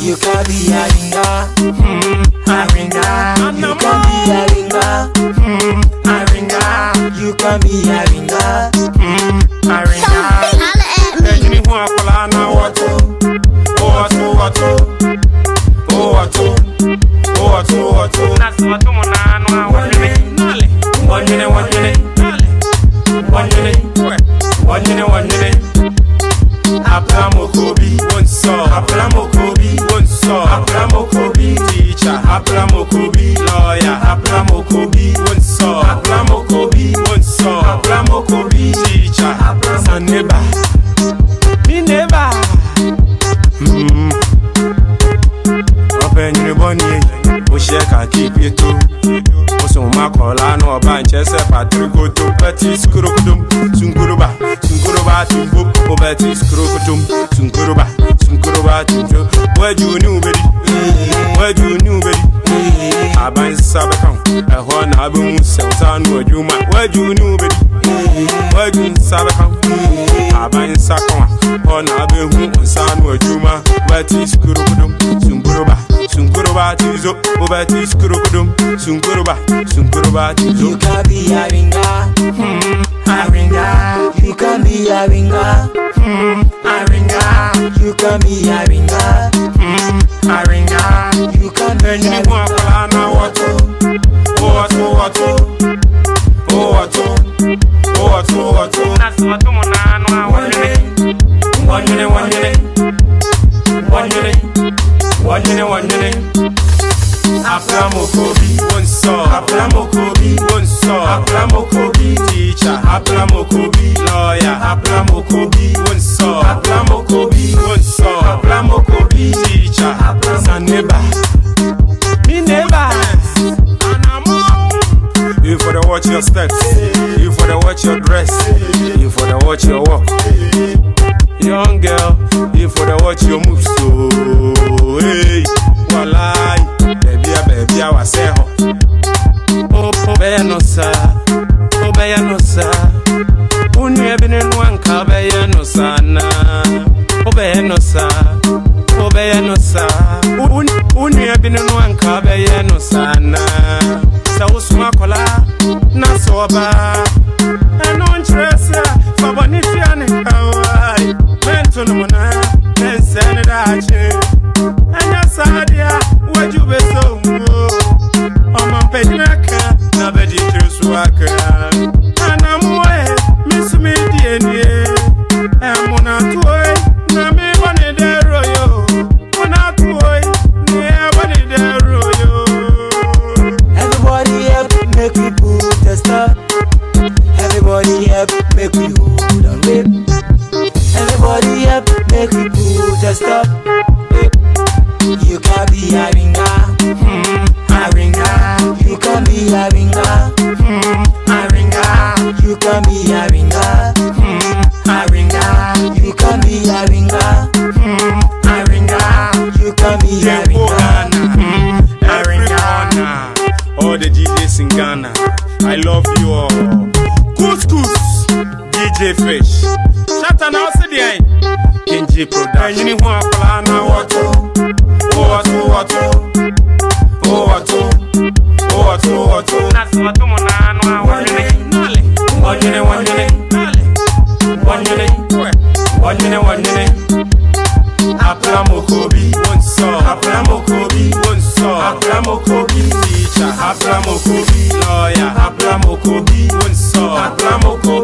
You can be a ringer, hmm, a ringer. You can be a ringer, hmm, a ringer. You can be a hmm, a ringer. Abram Okobi, lawyer. Abram Okobi, one saw. Abram Okobi, one saw. Abram Okobi, teacher. Abram and neighbor. Me neighbor. Hmm. Open your money. Osheka keep it too. Osoma kola no ba nchese patriko to petis kurokudum sunguruba sunguruba tumbu obetis kurokudum sunguruba sunguruba tumbu where you new baby Aban sábẹ́ kan, ẹ̀họ́ náà bẹ́ ń sẹ̀wọ́n sánú ẹ̀dwuma. Wẹ́jú ní ubedi, wẹ́jú sábẹ́ kan. Aban sá kan, ẹ̀họ́ náà bẹ́ ń sánú ẹ̀dwuma. Bẹ́tí skurukutum, sunkuruba, sunkuruba tizo. Ó bẹ́tí skurukutum, sunkuruba, sunkuruba tizo. You can be a ringer, a. You can be a ringer, wɔnwene wɔnwene. Aplamokobi, wonsɔ, aplamokobi, wonsɔ, aplamokobi, teacher, aplamokobi, lawyer, aplamokobi, wonsɔ, aplamokobi, wonsɔ, aplamokobi, teacher, neighbor, me neighbor. You for the watch your steps, you for the watch your dress, you for the watch your walk. Young girl, you for the watch your moves. So, hey, bino no anka bɛyɛ no saa na sɛ wosoma kɔla na sɛ make we put a stop. You can be a ringer, hmm, a ringer. You can be a ringer, hmm, a ringer. You can be a ringer, hmm, a ringer. You can be a ringer, a ringer. You can be a ringer, a ringer. all the DJs in Ghana, I love you all. Couscous, DJ Fish, Shata na ose di ay, DJ production. ẹ̀yin ni wọn àpàlà náà. wọ́tú wọ́tú wọ́tú wọ́tú wọ́tú wọ́tú. nasi wọ́tú mu nánú àwọn jùlẹ̀. wọ́n jùlẹ̀ wọ́n jùlẹ̀ wọ́n jùlẹ̀ wọ́n jùlẹ̀ wọ́n jùlẹ̀. àpàlà mokobi. wọ́n sọ. àpàlà mokobi. wọ́n sọ. àpàlà mokobi. tíjà. àpàlà mokobi. lọ́ọ̀yà. àpàlà mokobi. wọ́n sọ. àpàlà mokobi.